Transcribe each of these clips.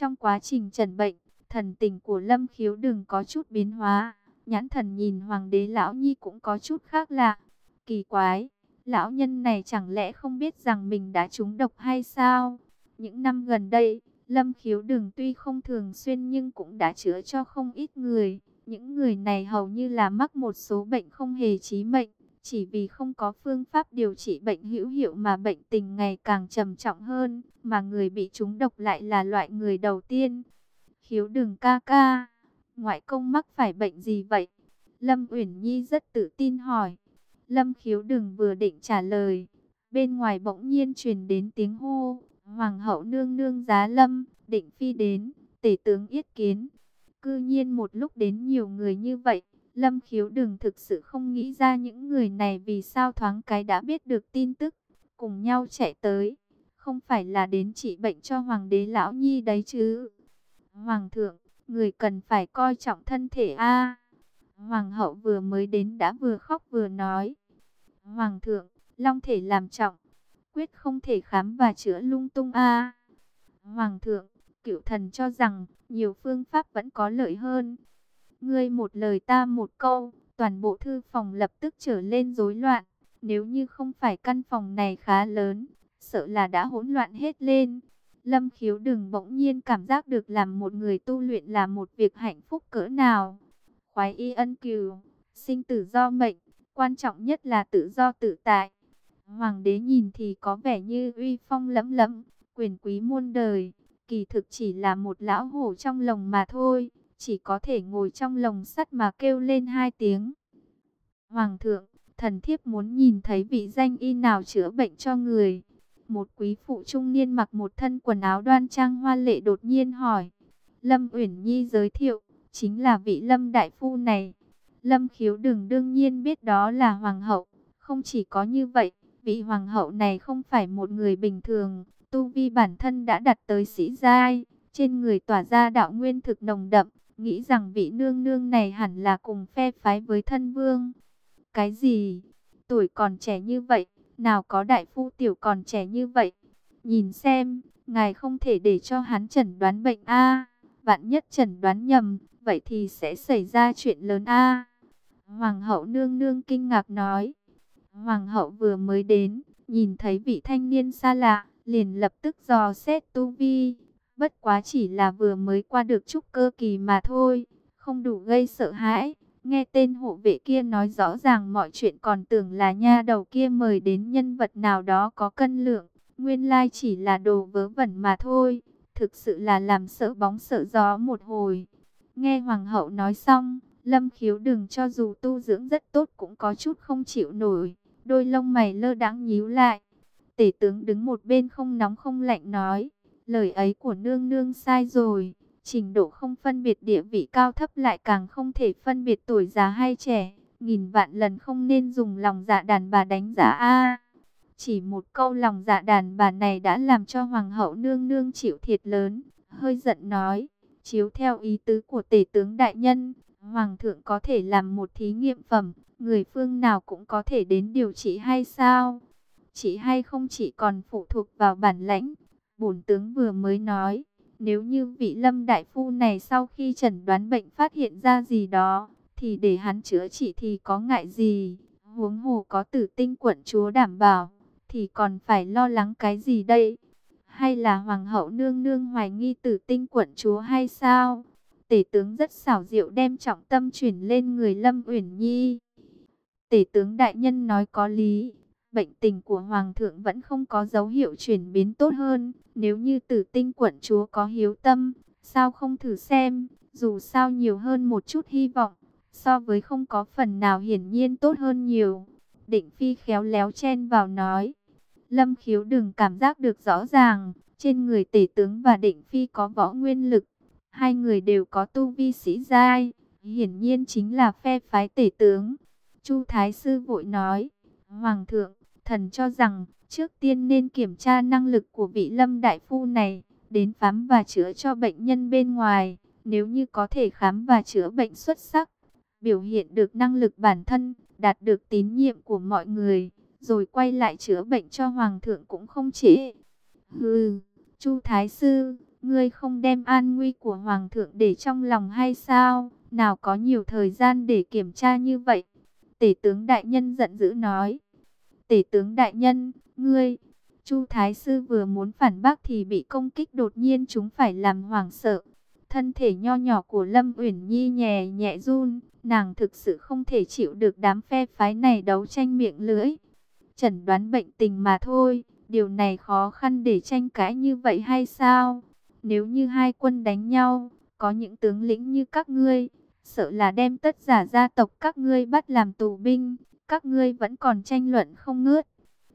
Trong quá trình trần bệnh, thần tình của Lâm Khiếu đừng có chút biến hóa, nhãn thần nhìn Hoàng đế Lão Nhi cũng có chút khác lạ. Kỳ quái, lão nhân này chẳng lẽ không biết rằng mình đã trúng độc hay sao? Những năm gần đây, Lâm Khiếu đừng tuy không thường xuyên nhưng cũng đã chữa cho không ít người. Những người này hầu như là mắc một số bệnh không hề chí mệnh, chỉ vì không có phương pháp điều trị bệnh hữu hiệu mà bệnh tình ngày càng trầm trọng hơn, mà người bị trúng độc lại là loại người đầu tiên. Khiếu Đường ca ca, ngoại công mắc phải bệnh gì vậy? Lâm Uyển Nhi rất tự tin hỏi. Lâm khiếu Đường vừa định trả lời. Bên ngoài bỗng nhiên truyền đến tiếng hô. Hoàng hậu nương nương giá lâm, định phi đến, tể tướng yết kiến. Cư nhiên một lúc đến nhiều người như vậy. Lâm khiếu đừng thực sự không nghĩ ra những người này vì sao thoáng cái đã biết được tin tức. Cùng nhau chạy tới. Không phải là đến trị bệnh cho hoàng đế lão nhi đấy chứ. Hoàng thượng, người cần phải coi trọng thân thể a Hoàng hậu vừa mới đến đã vừa khóc vừa nói. Hoàng thượng, long thể làm trọng, quyết không thể khám và chữa lung tung a. Hoàng thượng, cựu thần cho rằng nhiều phương pháp vẫn có lợi hơn. Ngươi một lời ta một câu, toàn bộ thư phòng lập tức trở lên rối loạn. Nếu như không phải căn phòng này khá lớn, sợ là đã hỗn loạn hết lên. Lâm khiếu đừng bỗng nhiên cảm giác được làm một người tu luyện là một việc hạnh phúc cỡ nào khoái y ân cừu, sinh tử do mệnh, quan trọng nhất là tự do tự tại. Hoàng đế nhìn thì có vẻ như uy phong lẫm lẫm, quyền quý muôn đời, kỳ thực chỉ là một lão hổ trong lồng mà thôi, chỉ có thể ngồi trong lồng sắt mà kêu lên hai tiếng. Hoàng thượng, thần thiếp muốn nhìn thấy vị danh y nào chữa bệnh cho người. Một quý phụ trung niên mặc một thân quần áo đoan trang hoa lệ đột nhiên hỏi. Lâm Uyển Nhi giới thiệu, chính là vị lâm đại phu này. Lâm khiếu đừng đương nhiên biết đó là hoàng hậu. Không chỉ có như vậy, vị hoàng hậu này không phải một người bình thường. Tu vi bản thân đã đặt tới sĩ giai, trên người tỏa ra đạo nguyên thực nồng đậm. Nghĩ rằng vị nương nương này hẳn là cùng phe phái với thân vương. Cái gì? Tuổi còn trẻ như vậy, nào có đại phu tiểu còn trẻ như vậy? Nhìn xem, ngài không thể để cho hắn chẩn đoán bệnh a Vạn nhất chẩn đoán nhầm, vậy thì sẽ xảy ra chuyện lớn a. Hoàng hậu nương nương kinh ngạc nói. Hoàng hậu vừa mới đến, nhìn thấy vị thanh niên xa lạ, liền lập tức dò xét tu vi. Bất quá chỉ là vừa mới qua được trúc cơ kỳ mà thôi, không đủ gây sợ hãi. Nghe tên hộ vệ kia nói rõ ràng mọi chuyện còn tưởng là nha đầu kia mời đến nhân vật nào đó có cân lượng. Nguyên lai chỉ là đồ vớ vẩn mà thôi. Thực sự là làm sợ bóng sợ gió một hồi. Nghe hoàng hậu nói xong, lâm khiếu đừng cho dù tu dưỡng rất tốt cũng có chút không chịu nổi. Đôi lông mày lơ đãng nhíu lại. Tể tướng đứng một bên không nóng không lạnh nói. Lời ấy của nương nương sai rồi. Trình độ không phân biệt địa vị cao thấp lại càng không thể phân biệt tuổi già hay trẻ. Nghìn vạn lần không nên dùng lòng dạ đàn bà đánh giá A. chỉ một câu lòng dạ đàn bà này đã làm cho hoàng hậu nương nương chịu thiệt lớn. Hơi giận nói Chiếu theo ý tứ của tể tướng đại nhân, Hoàng thượng có thể làm một thí nghiệm phẩm, người phương nào cũng có thể đến điều trị hay sao? Chỉ hay không chỉ còn phụ thuộc vào bản lãnh. Bổn tướng vừa mới nói, nếu như vị lâm đại phu này sau khi chẩn đoán bệnh phát hiện ra gì đó, thì để hắn chữa trị thì có ngại gì? Huống hồ có tử tinh quận chúa đảm bảo, thì còn phải lo lắng cái gì đây? hay là hoàng hậu nương nương hoài nghi tử tinh quận chúa hay sao? Tể tướng rất xảo diệu đem trọng tâm chuyển lên người Lâm Uyển Nhi. Tể tướng đại nhân nói có lý, bệnh tình của hoàng thượng vẫn không có dấu hiệu chuyển biến tốt hơn, nếu như tử tinh quận chúa có hiếu tâm, sao không thử xem, dù sao nhiều hơn một chút hy vọng, so với không có phần nào hiển nhiên tốt hơn nhiều. Định Phi khéo léo chen vào nói, Lâm khiếu đừng cảm giác được rõ ràng, trên người tể tướng và định phi có võ nguyên lực. Hai người đều có tu vi sĩ giai, hiển nhiên chính là phe phái tể tướng. Chu Thái Sư vội nói, Hoàng thượng, thần cho rằng trước tiên nên kiểm tra năng lực của vị lâm đại phu này, đến khám và chữa cho bệnh nhân bên ngoài. Nếu như có thể khám và chữa bệnh xuất sắc, biểu hiện được năng lực bản thân, đạt được tín nhiệm của mọi người, rồi quay lại chữa bệnh cho hoàng thượng cũng không trễ. Hừ, Chu Thái Sư, ngươi không đem an nguy của Hoàng thượng để trong lòng hay sao? Nào có nhiều thời gian để kiểm tra như vậy? Tể tướng đại nhân giận dữ nói. Tể tướng đại nhân, ngươi, Chu Thái Sư vừa muốn phản bác thì bị công kích đột nhiên chúng phải làm hoảng sợ. Thân thể nho nhỏ của Lâm Uyển Nhi nhẹ nhẹ run, nàng thực sự không thể chịu được đám phe phái này đấu tranh miệng lưỡi. Chẩn đoán bệnh tình mà thôi, điều này khó khăn để tranh cãi như vậy hay sao? Nếu như hai quân đánh nhau, có những tướng lĩnh như các ngươi, sợ là đem tất giả gia tộc các ngươi bắt làm tù binh, các ngươi vẫn còn tranh luận không ngớt.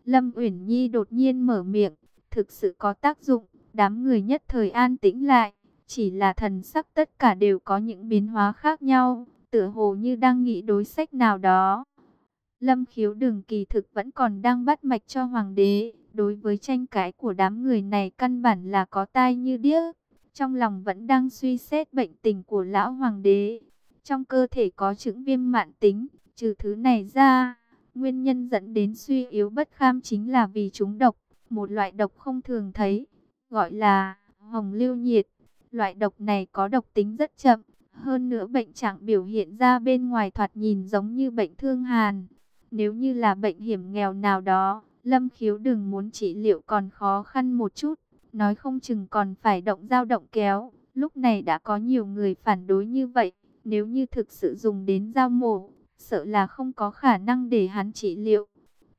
Lâm Uyển Nhi đột nhiên mở miệng, thực sự có tác dụng, đám người nhất thời an tĩnh lại, chỉ là thần sắc tất cả đều có những biến hóa khác nhau, tựa hồ như đang nghĩ đối sách nào đó. Lâm khiếu đường kỳ thực vẫn còn đang bắt mạch cho hoàng đế, đối với tranh cãi của đám người này căn bản là có tai như điếc, trong lòng vẫn đang suy xét bệnh tình của lão hoàng đế. Trong cơ thể có chứng viêm mạn tính, trừ thứ này ra Nguyên nhân dẫn đến suy yếu bất kham chính là vì chúng độc, một loại độc không thường thấy, gọi là hồng lưu nhiệt. Loại độc này có độc tính rất chậm, hơn nữa bệnh trạng biểu hiện ra bên ngoài thoạt nhìn giống như bệnh thương hàn. Nếu như là bệnh hiểm nghèo nào đó, Lâm Khiếu đừng muốn trị liệu còn khó khăn một chút, nói không chừng còn phải động dao động kéo. Lúc này đã có nhiều người phản đối như vậy, nếu như thực sự dùng đến dao mổ, sợ là không có khả năng để hắn trị liệu.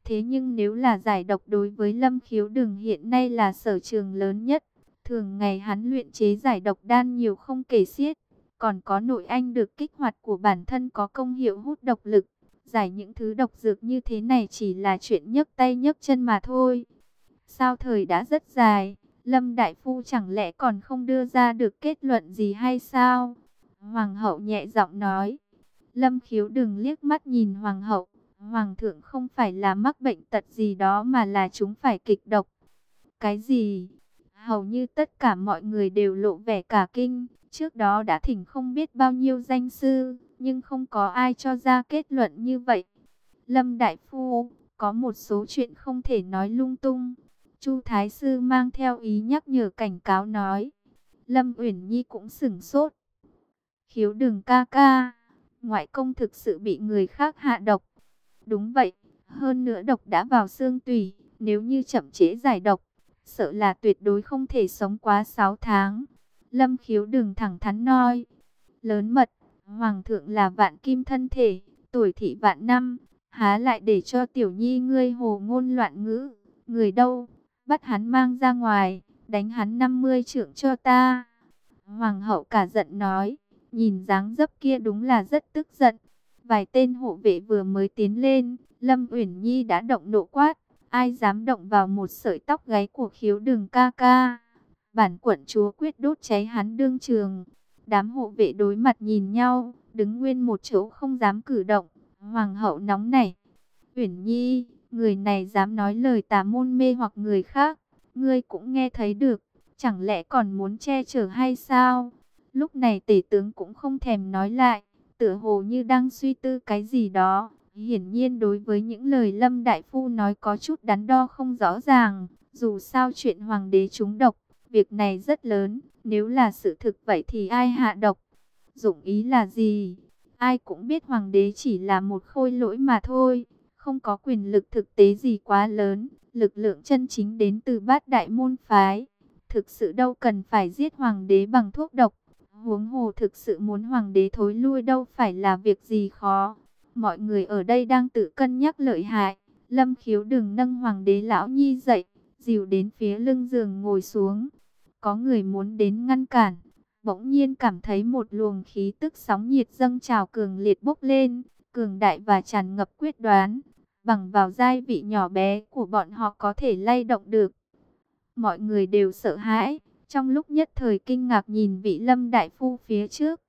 Thế nhưng nếu là giải độc đối với Lâm Khiếu Đừng hiện nay là sở trường lớn nhất. Thường ngày hắn luyện chế giải độc đan nhiều không kể xiết. Còn có nội anh được kích hoạt của bản thân có công hiệu hút độc lực. Giải những thứ độc dược như thế này chỉ là chuyện nhấc tay nhấc chân mà thôi. Sao thời đã rất dài, Lâm Đại Phu chẳng lẽ còn không đưa ra được kết luận gì hay sao? Hoàng hậu nhẹ giọng nói. Lâm khiếu đừng liếc mắt nhìn hoàng hậu. Hoàng thượng không phải là mắc bệnh tật gì đó mà là chúng phải kịch độc. Cái gì? Hầu như tất cả mọi người đều lộ vẻ cả kinh. Trước đó đã thỉnh không biết bao nhiêu danh sư, nhưng không có ai cho ra kết luận như vậy. Lâm Đại Phu, có một số chuyện không thể nói lung tung. Chu Thái Sư mang theo ý nhắc nhở cảnh cáo nói. Lâm Uyển Nhi cũng sửng sốt. Khiếu đừng ca ca ngoại công thực sự bị người khác hạ độc. Đúng vậy, hơn nữa độc đã vào xương tủy, nếu như chậm chế giải độc, sợ là tuyệt đối không thể sống quá 6 tháng. Lâm khiếu đừng thẳng thắn nói, lớn mật, hoàng thượng là vạn kim thân thể, tuổi thị vạn năm, há lại để cho tiểu nhi ngươi hồ ngôn loạn ngữ, người đâu, bắt hắn mang ra ngoài, đánh hắn 50 trượng cho ta. Hoàng hậu cả giận nói, Nhìn dáng dấp kia đúng là rất tức giận. Vài tên hộ vệ vừa mới tiến lên, Lâm Uyển Nhi đã động nộ quát. Ai dám động vào một sợi tóc gáy của khiếu đường ca ca. Bản quận chúa quyết đốt cháy hắn đương trường. Đám hộ vệ đối mặt nhìn nhau, đứng nguyên một chỗ không dám cử động. Hoàng hậu nóng nảy. Uyển Nhi, người này dám nói lời tà môn mê hoặc người khác. Ngươi cũng nghe thấy được. Chẳng lẽ còn muốn che chở hay sao? Lúc này tể tướng cũng không thèm nói lại, tựa hồ như đang suy tư cái gì đó. Hiển nhiên đối với những lời Lâm Đại Phu nói có chút đắn đo không rõ ràng, dù sao chuyện hoàng đế trúng độc, việc này rất lớn, nếu là sự thực vậy thì ai hạ độc? Dụng ý là gì? Ai cũng biết hoàng đế chỉ là một khôi lỗi mà thôi, không có quyền lực thực tế gì quá lớn, lực lượng chân chính đến từ bát đại môn phái. Thực sự đâu cần phải giết hoàng đế bằng thuốc độc, Huống hồ thực sự muốn hoàng đế thối lui đâu phải là việc gì khó. Mọi người ở đây đang tự cân nhắc lợi hại. Lâm khiếu đừng nâng hoàng đế lão nhi dậy, dìu đến phía lưng giường ngồi xuống. Có người muốn đến ngăn cản. Bỗng nhiên cảm thấy một luồng khí tức sóng nhiệt dâng trào cường liệt bốc lên, cường đại và tràn ngập quyết đoán. Bằng vào giai vị nhỏ bé của bọn họ có thể lay động được. Mọi người đều sợ hãi, trong lúc nhất thời kinh ngạc nhìn vị lâm đại phu phía trước,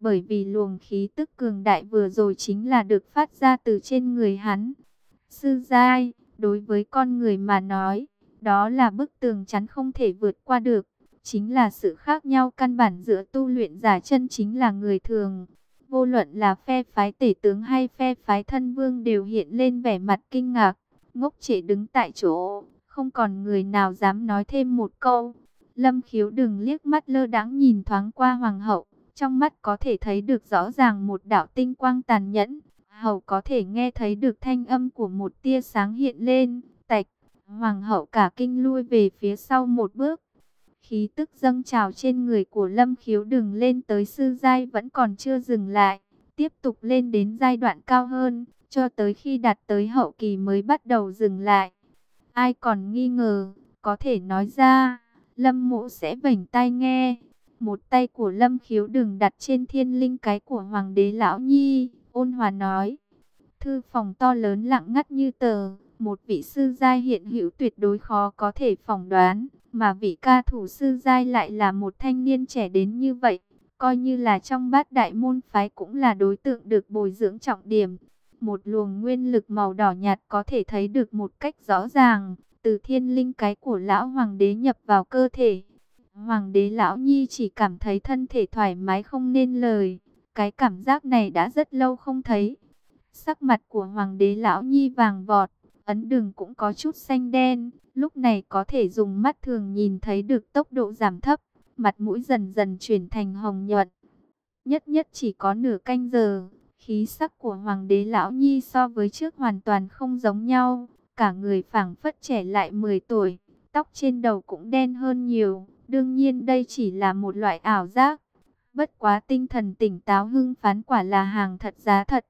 bởi vì luồng khí tức cường đại vừa rồi chính là được phát ra từ trên người hắn. Sư giai, đối với con người mà nói, đó là bức tường chắn không thể vượt qua được. Chính là sự khác nhau căn bản giữa tu luyện giả chân chính là người thường. Vô luận là phe phái tể tướng hay phe phái thân vương đều hiện lên vẻ mặt kinh ngạc, ngốc trệ đứng tại chỗ, không còn người nào dám nói thêm một câu. Lâm khiếu đừng liếc mắt lơ đãng nhìn thoáng qua hoàng hậu, trong mắt có thể thấy được rõ ràng một đạo tinh quang tàn nhẫn. Hậu có thể nghe thấy được thanh âm của một tia sáng hiện lên, tạch, hoàng hậu cả kinh lui về phía sau một bước. Khí tức dâng trào trên người của lâm khiếu đừng lên tới sư giai vẫn còn chưa dừng lại, tiếp tục lên đến giai đoạn cao hơn, cho tới khi đạt tới hậu kỳ mới bắt đầu dừng lại. Ai còn nghi ngờ, có thể nói ra, lâm mộ sẽ vảnh tay nghe. Một tay của lâm khiếu đừng đặt trên thiên linh cái của hoàng đế lão nhi, ôn hòa nói. Thư phòng to lớn lặng ngắt như tờ, một vị sư giai hiện hữu tuyệt đối khó có thể phỏng đoán, mà vị ca thủ sư giai lại là một thanh niên trẻ đến như vậy, coi như là trong bát đại môn phái cũng là đối tượng được bồi dưỡng trọng điểm. Một luồng nguyên lực màu đỏ nhạt có thể thấy được một cách rõ ràng, từ thiên linh cái của lão hoàng đế nhập vào cơ thể. Hoàng đế lão nhi chỉ cảm thấy thân thể thoải mái không nên lời, cái cảm giác này đã rất lâu không thấy. Sắc mặt của hoàng đế lão nhi vàng vọt, ấn đường cũng có chút xanh đen, lúc này có thể dùng mắt thường nhìn thấy được tốc độ giảm thấp, mặt mũi dần dần chuyển thành hồng nhuận. Nhất nhất chỉ có nửa canh giờ, khí sắc của hoàng đế lão nhi so với trước hoàn toàn không giống nhau, cả người phảng phất trẻ lại 10 tuổi, tóc trên đầu cũng đen hơn nhiều, đương nhiên đây chỉ là một loại ảo giác. Bất quá tinh thần tỉnh táo hưng phán quả là hàng thật giá thật.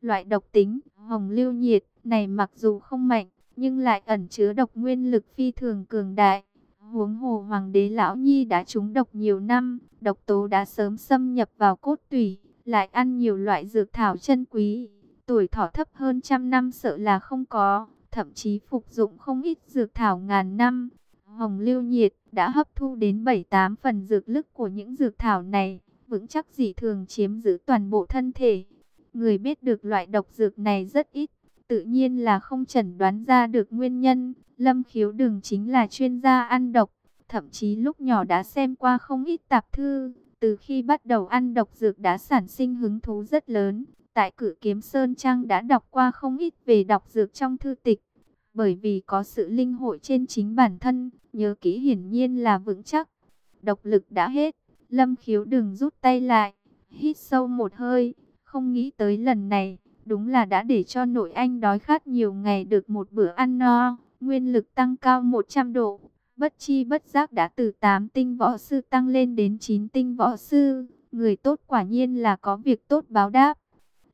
Loại độc tính, hồng lưu nhiệt, này mặc dù không mạnh, nhưng lại ẩn chứa độc nguyên lực phi thường cường đại. Huống hồ hoàng đế lão nhi đã trúng độc nhiều năm, độc tố đã sớm xâm nhập vào cốt tủy, lại ăn nhiều loại dược thảo chân quý. Tuổi thọ thấp hơn trăm năm sợ là không có, thậm chí phục dụng không ít dược thảo ngàn năm. Hồng lưu nhiệt đã hấp thu đến 7-8 phần dược lực của những dược thảo này, vững chắc dị thường chiếm giữ toàn bộ thân thể. Người biết được loại độc dược này rất ít, tự nhiên là không chẩn đoán ra được nguyên nhân. Lâm khiếu Đường chính là chuyên gia ăn độc, thậm chí lúc nhỏ đã xem qua không ít tạp thư. Từ khi bắt đầu ăn độc dược đã sản sinh hứng thú rất lớn. Tại cử kiếm Sơn Trang đã đọc qua không ít về đọc dược trong thư tịch. Bởi vì có sự linh hội trên chính bản thân, nhớ kỹ hiển nhiên là vững chắc. Độc lực đã hết, lâm khiếu đừng rút tay lại, hít sâu một hơi, không nghĩ tới lần này Đúng là đã để cho nội anh đói khát nhiều ngày được một bữa ăn no, nguyên lực tăng cao 100 độ. Bất chi bất giác đã từ 8 tinh võ sư tăng lên đến 9 tinh võ sư. Người tốt quả nhiên là có việc tốt báo đáp.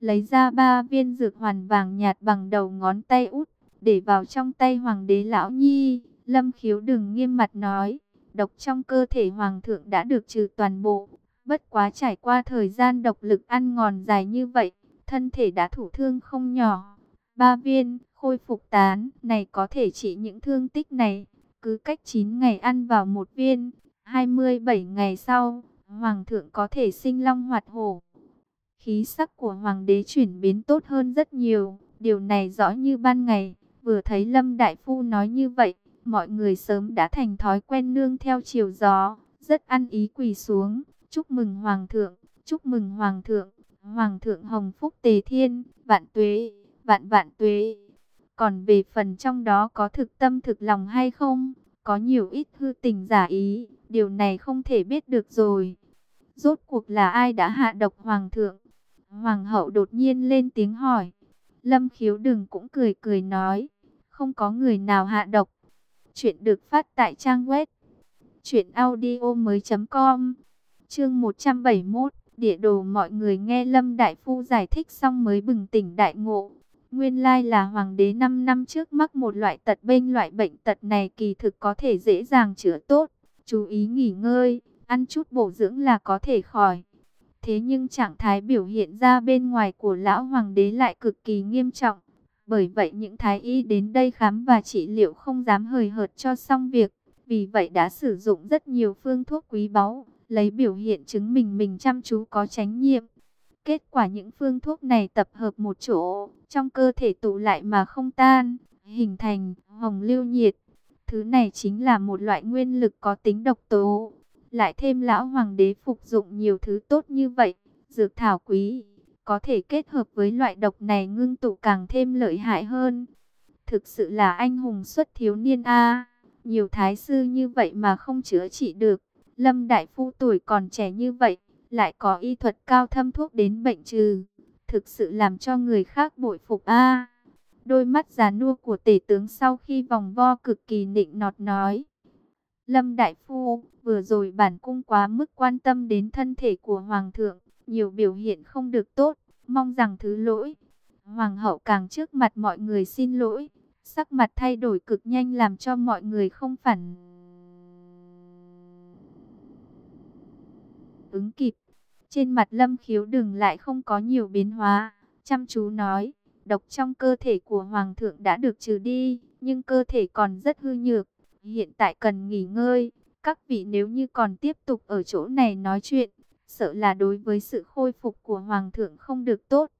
Lấy ra ba viên dược hoàn vàng nhạt bằng đầu ngón tay út, để vào trong tay hoàng đế lão nhi. Lâm khiếu đừng nghiêm mặt nói, độc trong cơ thể hoàng thượng đã được trừ toàn bộ. Bất quá trải qua thời gian độc lực ăn ngòn dài như vậy, thân thể đã thủ thương không nhỏ. Ba viên, khôi phục tán, này có thể trị những thương tích này. Cứ cách 9 ngày ăn vào một viên, 27 ngày sau, Hoàng thượng có thể sinh long hoạt hổ. Khí sắc của Hoàng đế chuyển biến tốt hơn rất nhiều, điều này rõ như ban ngày. Vừa thấy Lâm Đại Phu nói như vậy, mọi người sớm đã thành thói quen nương theo chiều gió, rất ăn ý quỳ xuống, chúc mừng Hoàng thượng, chúc mừng Hoàng thượng. Hoàng thượng Hồng Phúc Tề Thiên, vạn tuế, vạn vạn tuế. Còn về phần trong đó có thực tâm thực lòng hay không, có nhiều ít hư tình giả ý, điều này không thể biết được rồi. Rốt cuộc là ai đã hạ độc Hoàng thượng? Hoàng hậu đột nhiên lên tiếng hỏi. Lâm khiếu đừng cũng cười cười nói, không có người nào hạ độc. Chuyện được phát tại trang web chuyện audio mới.com Chương 171 địa đồ mọi người nghe Lâm Đại Phu giải thích xong mới bừng tỉnh đại ngộ. Nguyên lai là hoàng đế 5 năm trước mắc một loại tật bệnh, loại bệnh tật này kỳ thực có thể dễ dàng chữa tốt. Chú ý nghỉ ngơi, ăn chút bổ dưỡng là có thể khỏi. Thế nhưng trạng thái biểu hiện ra bên ngoài của lão hoàng đế lại cực kỳ nghiêm trọng. Bởi vậy những thái y đến đây khám và trị liệu không dám hời hợt cho xong việc. Vì vậy đã sử dụng rất nhiều phương thuốc quý báu, lấy biểu hiện chứng minh mình chăm chú có tránh nhiệm. Kết quả những phương thuốc này tập hợp một chỗ, trong cơ thể tụ lại mà không tan, hình thành hồng lưu nhiệt. Thứ này chính là một loại nguyên lực có tính độc tố. Lại thêm lão hoàng đế phục dụng nhiều thứ tốt như vậy, dược thảo quý, có thể kết hợp với loại độc này ngưng tụ càng thêm lợi hại hơn. Thực sự là anh hùng xuất thiếu niên A. nhiều thái sư như vậy mà không chữa trị được. Lâm Đại Phu tuổi còn trẻ như vậy, lại có y thuật cao thâm thuốc đến bệnh trừ. Thực sự làm cho người khác bội phục a Đôi mắt già nua của tể tướng sau khi vòng vo cực kỳ nịnh nọt nói. Lâm Đại Phu, vừa rồi bản cung quá mức quan tâm đến thân thể của Hoàng thượng, nhiều biểu hiện không được tốt, mong rằng thứ lỗi. Hoàng hậu càng trước mặt mọi người xin lỗi, sắc mặt thay đổi cực nhanh làm cho mọi người không phản ứng kịp. Trên mặt lâm khiếu đừng lại không có nhiều biến hóa, chăm chú nói, độc trong cơ thể của Hoàng thượng đã được trừ đi, nhưng cơ thể còn rất hư nhược, hiện tại cần nghỉ ngơi. Các vị nếu như còn tiếp tục ở chỗ này nói chuyện, sợ là đối với sự khôi phục của Hoàng thượng không được tốt.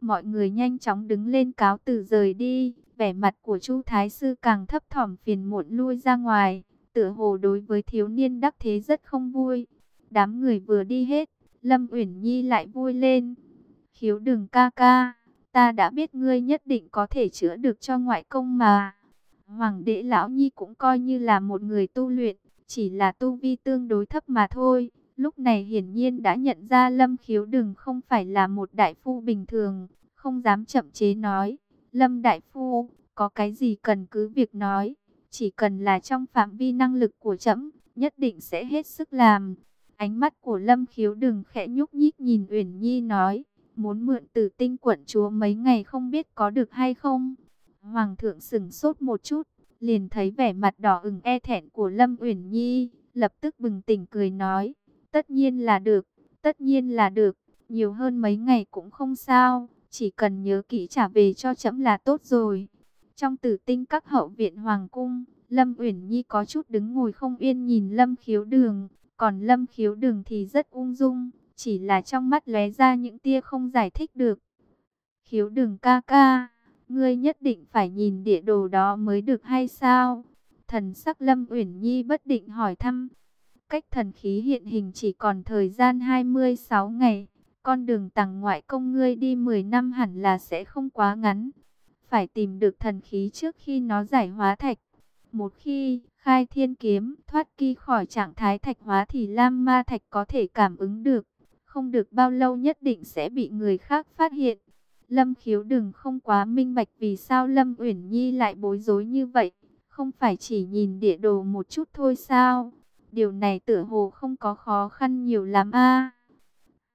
Mọi người nhanh chóng đứng lên cáo từ rời đi, vẻ mặt của Chu Thái Sư càng thấp thỏm phiền muộn lui ra ngoài, tựa hồ đối với thiếu niên đắc thế rất không vui. Đám người vừa đi hết, Lâm Uyển Nhi lại vui lên. Khiếu đừng ca ca, ta đã biết ngươi nhất định có thể chữa được cho ngoại công mà. Hoàng đế lão nhi cũng coi như là một người tu luyện, chỉ là tu vi tương đối thấp mà thôi. Lúc này hiển nhiên đã nhận ra Lâm Khiếu Đừng không phải là một đại phu bình thường, không dám chậm chế nói. Lâm Đại Phu, có cái gì cần cứ việc nói, chỉ cần là trong phạm vi năng lực của trẫm nhất định sẽ hết sức làm. Ánh mắt của Lâm Khiếu Đừng khẽ nhúc nhích nhìn Uyển Nhi nói, muốn mượn từ tinh quận chúa mấy ngày không biết có được hay không. Hoàng thượng sừng sốt một chút, liền thấy vẻ mặt đỏ ửng e thẹn của Lâm Uyển Nhi, lập tức bừng tỉnh cười nói, tất nhiên là được, tất nhiên là được, nhiều hơn mấy ngày cũng không sao, chỉ cần nhớ kỹ trả về cho chấm là tốt rồi. Trong tử tinh các hậu viện hoàng cung, Lâm Uyển Nhi có chút đứng ngồi không yên nhìn Lâm Khiếu Đường, còn Lâm Khiếu Đường thì rất ung dung, chỉ là trong mắt lóe ra những tia không giải thích được. Khiếu Đường ca ca, ngươi nhất định phải nhìn địa đồ đó mới được hay sao? Thần sắc Lâm Uyển Nhi bất định hỏi thăm. Cách thần khí hiện hình chỉ còn thời gian 26 ngày. Con đường tàng ngoại công ngươi đi 10 năm hẳn là sẽ không quá ngắn. Phải tìm được thần khí trước khi nó giải hóa thạch. Một khi khai thiên kiếm, thoát kỳ khỏi trạng thái thạch hóa thì Lam Ma Thạch có thể cảm ứng được. Không được bao lâu nhất định sẽ bị người khác phát hiện. Lâm khiếu đừng không quá minh bạch vì sao Lâm Uyển Nhi lại bối rối như vậy. Không phải chỉ nhìn địa đồ một chút thôi sao? Điều này tựa hồ không có khó khăn nhiều lắm a.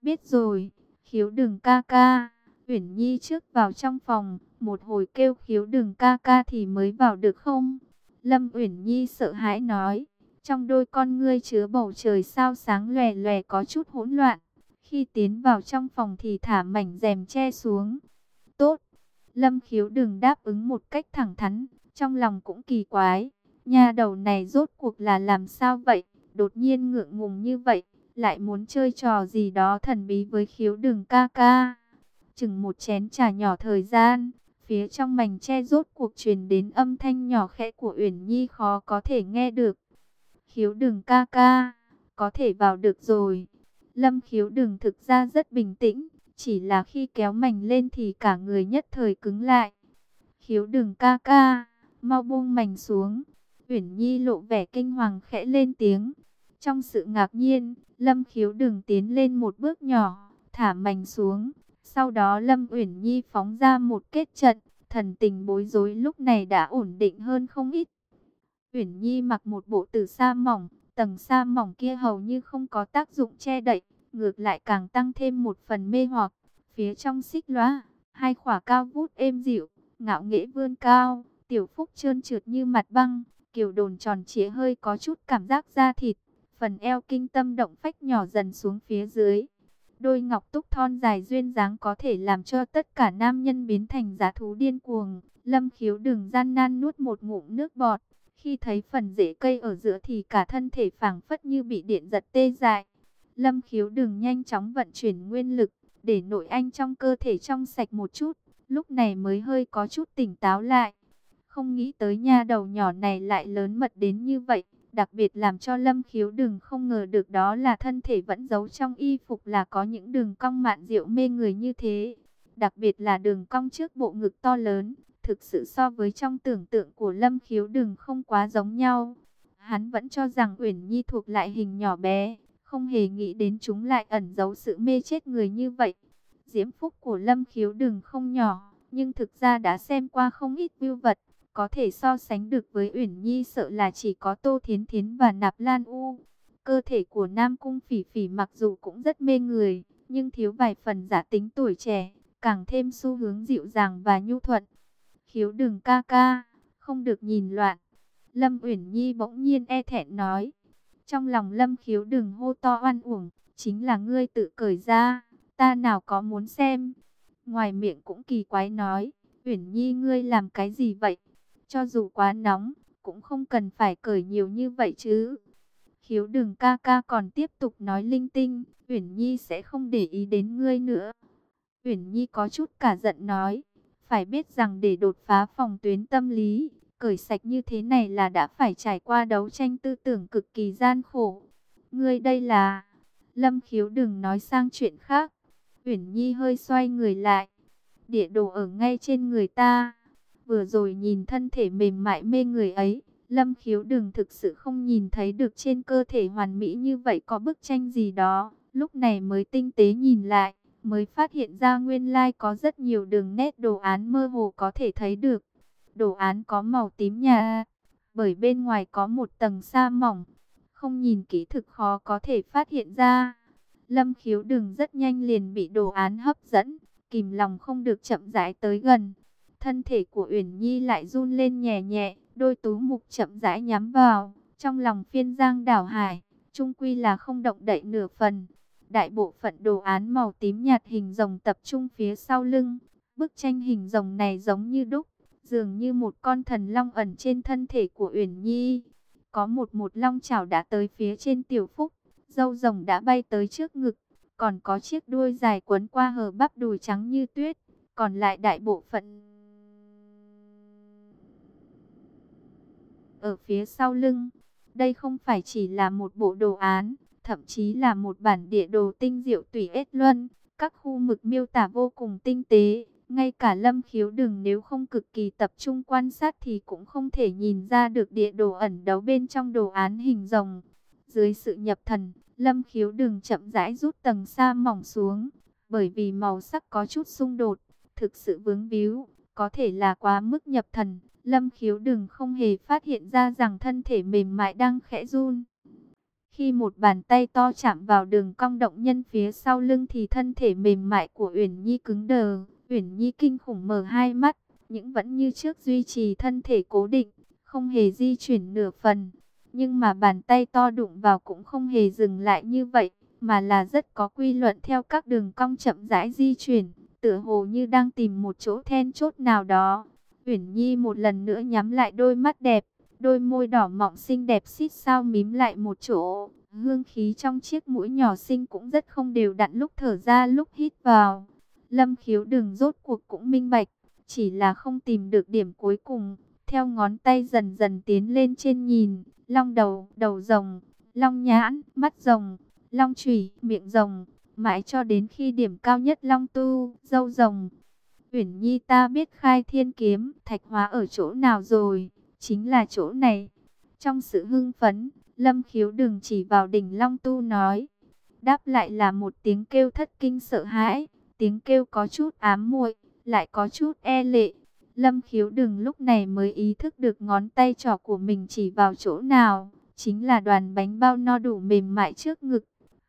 Biết rồi, khiếu đừng ca ca. Uyển Nhi trước vào trong phòng, một hồi kêu khiếu đừng ca ca thì mới vào được không? Lâm Uyển Nhi sợ hãi nói, trong đôi con ngươi chứa bầu trời sao sáng lòe lòe có chút hỗn loạn. Khi tiến vào trong phòng thì thả mảnh rèm che xuống. Tốt, Lâm khiếu đừng đáp ứng một cách thẳng thắn, trong lòng cũng kỳ quái. Nhà đầu này rốt cuộc là làm sao vậy? Đột nhiên ngượng ngùng như vậy lại muốn chơi trò gì đó thần bí với khiếu đường ca ca. Chừng một chén trà nhỏ thời gian, phía trong mảnh che rốt cuộc truyền đến âm thanh nhỏ khẽ của Uyển Nhi khó có thể nghe được. Khiếu đường ca ca, có thể vào được rồi. Lâm khiếu đường thực ra rất bình tĩnh, chỉ là khi kéo mảnh lên thì cả người nhất thời cứng lại. Khiếu đường ca ca, mau buông mảnh xuống. Uyển Nhi lộ vẻ kinh hoàng khẽ lên tiếng. Trong sự ngạc nhiên, Lâm khiếu đừng tiến lên một bước nhỏ, thả mảnh xuống. Sau đó Lâm Uyển Nhi phóng ra một kết trận, thần tình bối rối lúc này đã ổn định hơn không ít. Uyển Nhi mặc một bộ tử sa mỏng, tầng sa mỏng kia hầu như không có tác dụng che đậy, ngược lại càng tăng thêm một phần mê hoặc. Phía trong xích loa, hai khỏa cao vút êm dịu, ngạo nghễ vươn cao, tiểu phúc trơn trượt như mặt băng, kiều đồn tròn trịa hơi có chút cảm giác da thịt, phần eo kinh tâm động phách nhỏ dần xuống phía dưới. Đôi ngọc túc thon dài duyên dáng có thể làm cho tất cả nam nhân biến thành giá thú điên cuồng. Lâm khiếu đừng gian nan nuốt một ngụm nước bọt. Khi thấy phần rễ cây ở giữa thì cả thân thể phảng phất như bị điện giật tê dại. Lâm khiếu đừng nhanh chóng vận chuyển nguyên lực, để nội anh trong cơ thể trong sạch một chút. Lúc này mới hơi có chút tỉnh táo lại. Không nghĩ tới nha đầu nhỏ này lại lớn mật đến như vậy. Đặc biệt làm cho Lâm Khiếu đừng không ngờ được đó là thân thể vẫn giấu trong y phục là có những đường cong mạn diệu mê người như thế. Đặc biệt là đường cong trước bộ ngực to lớn, thực sự so với trong tưởng tượng của Lâm Khiếu đừng không quá giống nhau. Hắn vẫn cho rằng Uyển Nhi thuộc lại hình nhỏ bé, không hề nghĩ đến chúng lại ẩn giấu sự mê chết người như vậy. Diễm phúc của Lâm Khiếu đừng không nhỏ, nhưng thực ra đã xem qua không ít view vật, có thể so sánh được với Uyển Nhi sợ là chỉ có Tô Thiến Thiến và Nạp Lan U. Cơ thể của Nam Cung Phỉ Phỉ mặc dù cũng rất mê người, nhưng thiếu vài phần giả tính tuổi trẻ, càng thêm xu hướng dịu dàng và nhu thuận. Khiếu đừng ca ca, không được nhìn loạn. Lâm Uyển Nhi bỗng nhiên e thẹn nói. Trong lòng Lâm khiếu đừng hô to oan uổng, chính là ngươi tự cởi ra, ta nào có muốn xem. Ngoài miệng cũng kỳ quái nói, Uyển Nhi ngươi làm cái gì vậy? Cho dù quá nóng, cũng không cần phải cởi nhiều như vậy chứ. Khiếu đừng ca ca còn tiếp tục nói linh tinh, Uyển Nhi sẽ không để ý đến ngươi nữa. Uyển Nhi có chút cả giận nói, phải biết rằng để đột phá phòng tuyến tâm lý, cởi sạch như thế này là đã phải trải qua đấu tranh tư tưởng cực kỳ gian khổ. Ngươi đây là... Lâm khiếu đừng nói sang chuyện khác. Uyển Nhi hơi xoay người lại. Địa đồ ở ngay trên người ta. Vừa rồi nhìn thân thể mềm mại mê người ấy. Lâm khiếu đừng thực sự không nhìn thấy được trên cơ thể hoàn mỹ như vậy có bức tranh gì đó. Lúc này mới tinh tế nhìn lại. Mới phát hiện ra nguyên lai có rất nhiều đường nét đồ án mơ hồ có thể thấy được. Đồ án có màu tím nhà, bởi bên ngoài có một tầng sa mỏng. Không nhìn kỹ thực khó có thể phát hiện ra. Lâm khiếu đường rất nhanh liền bị đồ án hấp dẫn, kìm lòng không được chậm rãi tới gần. Thân thể của Uyển Nhi lại run lên nhẹ nhẹ, đôi tú mục chậm rãi nhắm vào. Trong lòng phiên giang đảo hải, trung quy là không động đậy nửa phần. Đại bộ phận đồ án màu tím nhạt hình rồng tập trung phía sau lưng. Bức tranh hình rồng này giống như đúc, dường như một con thần long ẩn trên thân thể của Uyển Nhi. Có một một long chảo đã tới phía trên tiểu phúc, dâu rồng đã bay tới trước ngực, còn có chiếc đuôi dài quấn qua hờ bắp đùi trắng như tuyết, còn lại đại bộ phận ở phía sau lưng. Đây không phải chỉ là một bộ đồ án, thậm chí là một bản địa đồ tinh diệu tùy ết luân, các khu mực miêu tả vô cùng tinh tế ngay cả lâm khiếu đừng nếu không cực kỳ tập trung quan sát thì cũng không thể nhìn ra được địa đồ ẩn đấu bên trong đồ án hình rồng. Dưới sự nhập thần, lâm khiếu đừng chậm rãi rút tầng sa mỏng xuống, bởi vì màu sắc có chút xung đột, thực sự vướng víu, có thể là quá mức nhập thần. Lâm khiếu đừng không hề phát hiện ra rằng thân thể mềm mại đang khẽ run. Khi một bàn tay to chạm vào đường cong động nhân phía sau lưng thì thân thể mềm mại của Uyển Nhi cứng đờ. Uyển Nhi kinh khủng mở hai mắt, những vẫn như trước duy trì thân thể cố định, không hề di chuyển nửa phần. Nhưng mà bàn tay to đụng vào cũng không hề dừng lại như vậy, mà là rất có quy luật theo các đường cong chậm rãi di chuyển, tựa hồ như đang tìm một chỗ then chốt nào đó. Uyển Nhi một lần nữa nhắm lại đôi mắt đẹp, đôi môi đỏ mọng xinh đẹp xít sao mím lại một chỗ. Hương khí trong chiếc mũi nhỏ xinh cũng rất không đều đặn lúc thở ra lúc hít vào. Lâm khiếu đường rốt cuộc cũng minh bạch, chỉ là không tìm được điểm cuối cùng. Theo ngón tay dần dần tiến lên trên nhìn, long đầu, đầu rồng, long nhãn, mắt rồng, long chủy, miệng rồng, mãi cho đến khi điểm cao nhất long tu, dâu rồng. Uyển Nhi ta biết khai thiên kiếm, thạch hóa ở chỗ nào rồi, chính là chỗ này. Trong sự hưng phấn, Lâm khiếu đừng chỉ vào đỉnh long tu nói. Đáp lại là một tiếng kêu thất kinh sợ hãi. Tiếng kêu có chút ám muội, lại có chút e lệ. Lâm khiếu đừng lúc này mới ý thức được ngón tay trỏ của mình chỉ vào chỗ nào. Chính là đoàn bánh bao no đủ mềm mại trước ngực.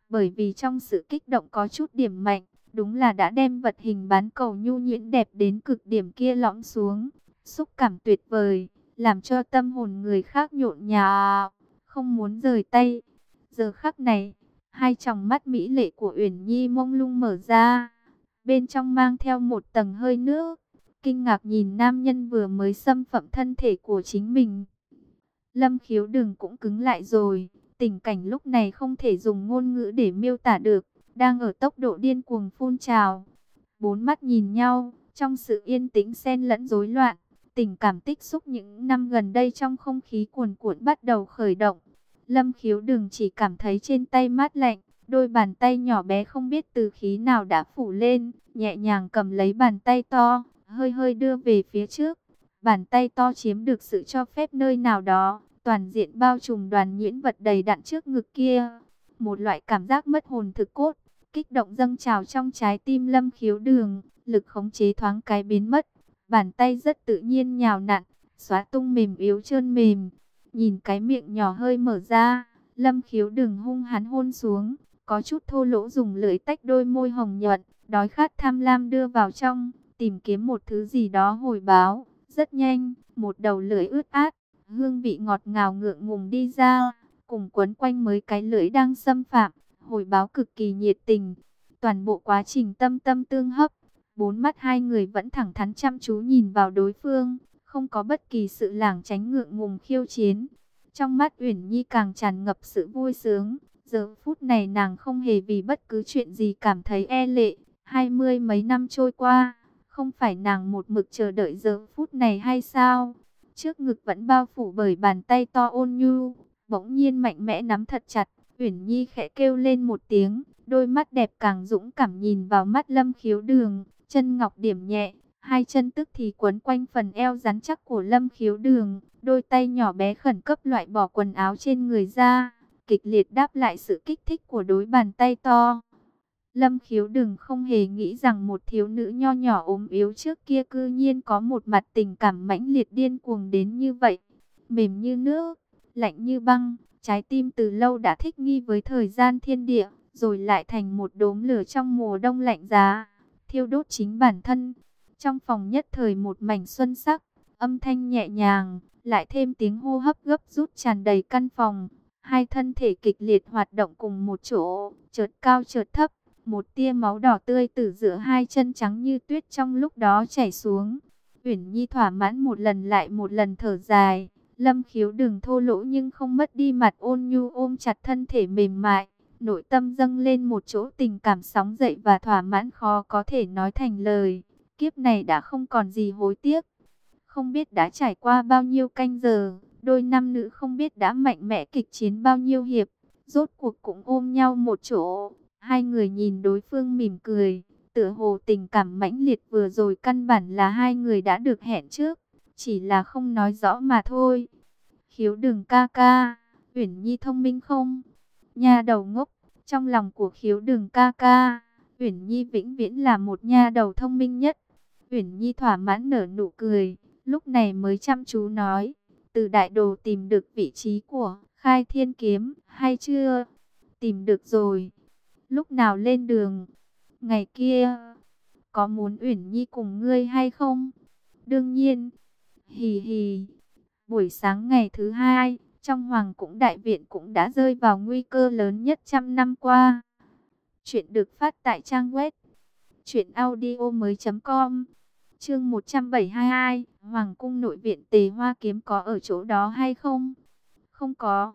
Bởi vì trong sự kích động có chút điểm mạnh, đúng là đã đem vật hình bán cầu nhu nhuyễn đẹp đến cực điểm kia lõm xuống. Xúc cảm tuyệt vời, làm cho tâm hồn người khác nhộn nhạo, không muốn rời tay. Giờ khắc này, hai tròng mắt mỹ lệ của Uyển Nhi mông lung mở ra bên trong mang theo một tầng hơi nước. Kinh ngạc nhìn nam nhân vừa mới xâm phạm thân thể của chính mình. Lâm khiếu đừng cũng cứng lại rồi. Tình cảnh lúc này không thể dùng ngôn ngữ để miêu tả được. Đang ở tốc độ điên cuồng phun trào. Bốn mắt nhìn nhau, trong sự yên tĩnh xen lẫn rối loạn. Tình cảm tích xúc những năm gần đây trong không khí cuồn cuộn bắt đầu khởi động. Lâm khiếu đừng chỉ cảm thấy trên tay mát lạnh, Đôi bàn tay nhỏ bé không biết từ khí nào đã phủ lên, nhẹ nhàng cầm lấy bàn tay to, hơi hơi đưa về phía trước, Bàn tay to chiếm được sự cho phép nơi nào đó, toàn diện bao trùm đoàn nhuyễn vật đầy đặn trước ngực kia. Một loại cảm giác mất hồn thực cốt, kích động dâng trào trong trái tim lâm khiếu đường, lực khống chế thoáng cái biến mất. Bàn tay rất tự nhiên nhào nặn, xóa tung mềm yếu trơn mềm. Nhìn cái miệng nhỏ hơi mở ra, lâm khiếu đường hung hắn hôn xuống, có chút thô lỗ dùng lưỡi tách đôi môi hồng nhuận, đói khát tham lam đưa vào trong, tìm kiếm một thứ gì đó hồi báo. Rất nhanh, một đầu lưỡi ướt át, hương vị ngọt ngào ngượng ngùng đi ra, cùng quấn quanh mấy cái lưỡi đang xâm phạm, hồi báo cực kỳ nhiệt tình. Toàn bộ quá trình tâm tâm tương hấp, bốn mắt hai người vẫn thẳng thắn chăm chú nhìn vào đối phương, không có bất kỳ sự lảng tránh ngượng ngùng khiêu chiến. Trong mắt Uyển Nhi càng tràn ngập sự vui sướng, giờ phút này nàng không hề vì bất cứ chuyện gì cảm thấy e lệ. Hai mươi mấy năm trôi qua, không phải nàng một mực chờ đợi giờ phút này hay sao? Trước ngực vẫn bao phủ bởi bàn tay to ôn nhu, bỗng nhiên mạnh mẽ nắm thật chặt. Uyển Nhi khẽ kêu lên một tiếng, đôi mắt đẹp càng dũng cảm nhìn vào mắt Lâm Khiếu Đường, chân ngọc điểm nhẹ, hai chân tức thì quấn quanh phần eo rắn chắc của Lâm Khiếu Đường, đôi tay nhỏ bé khẩn cấp loại bỏ quần áo trên người ra, kịch liệt đáp lại sự kích thích của đối bàn tay to. Lâm khiếu đường không hề nghĩ rằng một thiếu nữ nho nhỏ ốm yếu trước kia cư nhiên có một mặt tình cảm mãnh liệt điên cuồng đến như vậy. Mềm như nước, lạnh như băng, trái tim từ lâu đã thích nghi với thời gian thiên địa, rồi lại thành một đốm lửa trong mùa đông lạnh giá, thiêu đốt chính bản thân. Trong phòng nhất thời một mảnh xuân sắc, âm thanh nhẹ nhàng, lại thêm tiếng hô hấp gấp rút tràn đầy căn phòng. Hai thân thể kịch liệt hoạt động cùng một chỗ, chợt cao chợt thấp, một tia máu đỏ tươi từ giữa hai chân trắng như tuyết trong lúc đó chảy xuống. Uyển Nhi thỏa mãn một lần lại một lần thở dài. Lâm khiếu đừng thô lỗ nhưng không mất đi mặt ôn nhu ôm chặt thân thể mềm mại. Nội tâm dâng lên một chỗ tình cảm sóng dậy và thỏa mãn khó có thể nói thành lời. Kiếp này đã không còn gì hối tiếc. Không biết đã trải qua bao nhiêu canh giờ, đôi nam nữ không biết đã mạnh mẽ kịch chiến bao nhiêu hiệp. Rốt cuộc cũng ôm nhau một chỗ, Hai người nhìn đối phương mỉm cười, tựa hồ tình cảm mãnh liệt vừa rồi căn bản là hai người đã được hẹn trước, chỉ là không nói rõ mà thôi. Khiếu đừng ca ca, Uyển Nhi thông minh không? Nha đầu ngốc, trong lòng của khiếu đường ca ca, Uyển Nhi vĩnh viễn là một nha đầu thông minh nhất. Uyển Nhi thỏa mãn nở nụ cười, lúc này mới chăm chú nói, từ đại đồ tìm được vị trí của khai thiên kiếm, hay chưa? Tìm được rồi lúc nào lên đường. Ngày kia, có muốn Uyển Nhi cùng ngươi hay không? Đương nhiên, hì hì. Buổi sáng ngày thứ hai, trong Hoàng Cũng Đại Viện cũng đã rơi vào nguy cơ lớn nhất trăm năm qua. Chuyện được phát tại trang web truyệnaudiomoi.com. Chương 172, Hoàng cung nội viện Tề Hoa kiếm có ở chỗ đó hay không? Không có.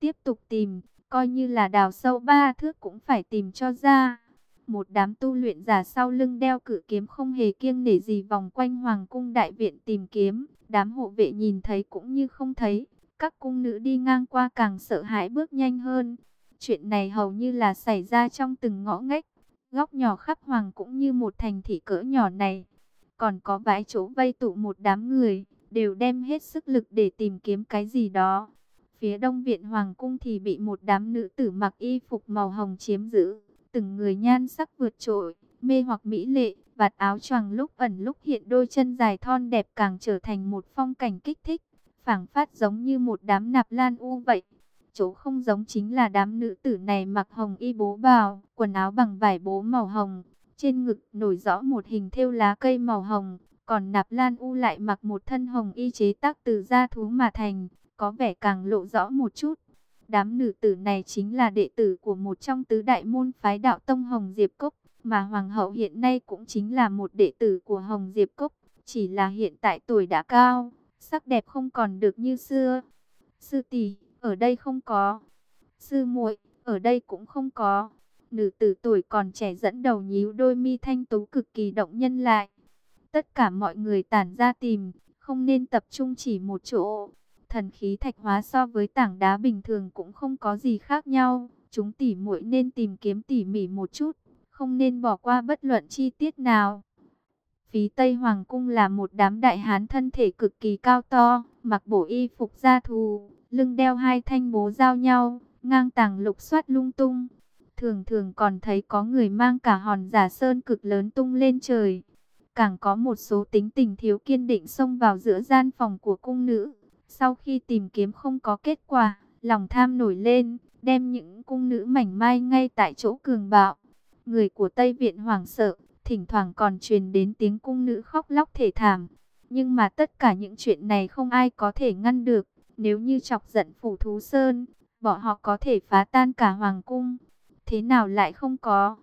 Tiếp tục tìm, coi như là đào sâu ba thước cũng phải tìm cho ra. Một đám tu luyện giả sau lưng đeo cử kiếm không hề kiêng nể gì vòng quanh hoàng cung đại viện tìm kiếm. Đám hộ vệ nhìn thấy cũng như không thấy. Các cung nữ đi ngang qua càng sợ hãi bước nhanh hơn. Chuyện này hầu như là xảy ra trong từng ngõ ngách. Góc nhỏ khắp hoàng cũng như một thành thị cỡ nhỏ này. Còn có vài chỗ vây tụ một đám người, đều đem hết sức lực để tìm kiếm cái gì đó. Phía đông viện hoàng cung thì bị một đám nữ tử mặc y phục màu hồng chiếm giữ. Từng người nhan sắc vượt trội, mê hoặc mỹ lệ, vạt áo choàng lúc ẩn lúc hiện đôi chân dài thon đẹp càng trở thành một phong cảnh kích thích phảng phát giống như một đám nạp lan u vậy. Chỗ không giống chính là đám nữ tử này mặc hồng y bố bào, quần áo bằng vải bố màu hồng. Trên ngực nổi rõ một hình thêu lá cây màu hồng, còn nạp lan u lại mặc một thân hồng y chế tác từ da thú mà thành có vẻ càng lộ rõ một chút. Đám nữ tử này chính là đệ tử của một trong tứ đại môn phái đạo tông Hồng Diệp Cốc, mà Hoàng hậu hiện nay cũng chính là một đệ tử của Hồng Diệp Cốc, chỉ là hiện tại tuổi đã cao, sắc đẹp không còn được như xưa. Sư tỷ, ở đây không có. Sư muội, ở đây cũng không có. Nữ tử tuổi còn trẻ dẫn đầu nhíu đôi mi thanh tú cực kỳ động nhân lại. Tất cả mọi người tản ra tìm, không nên tập trung chỉ một chỗ. Thần khí thạch hóa so với tảng đá bình thường cũng không có gì khác nhau. Chúng tỉ muội nên tìm kiếm tỉ mỉ một chút, không nên bỏ qua bất luận chi tiết nào. Phí Tây Hoàng Cung là một đám đại hán thân thể cực kỳ cao to, mặc bộ y phục gia thù, lưng đeo hai thanh bố giao nhau, ngang tàng lục soát lung tung. Thường thường còn thấy có người mang cả hòn giả sơn cực lớn tung lên trời. Càng có một số tính tình thiếu kiên định xông vào giữa gian phòng của cung nữ. Sau khi tìm kiếm không có kết quả, lòng tham nổi lên, đem những cung nữ mảnh mai ngay tại chỗ cường bạo. Người của Tây Viện hoảng sợ, thỉnh thoảng còn truyền đến tiếng cung nữ khóc lóc thể thảm. Nhưng mà tất cả những chuyện này không ai có thể ngăn được. Nếu như chọc giận phủ thú sơn, bọn họ có thể phá tan cả hoàng cung. Thế nào lại không có?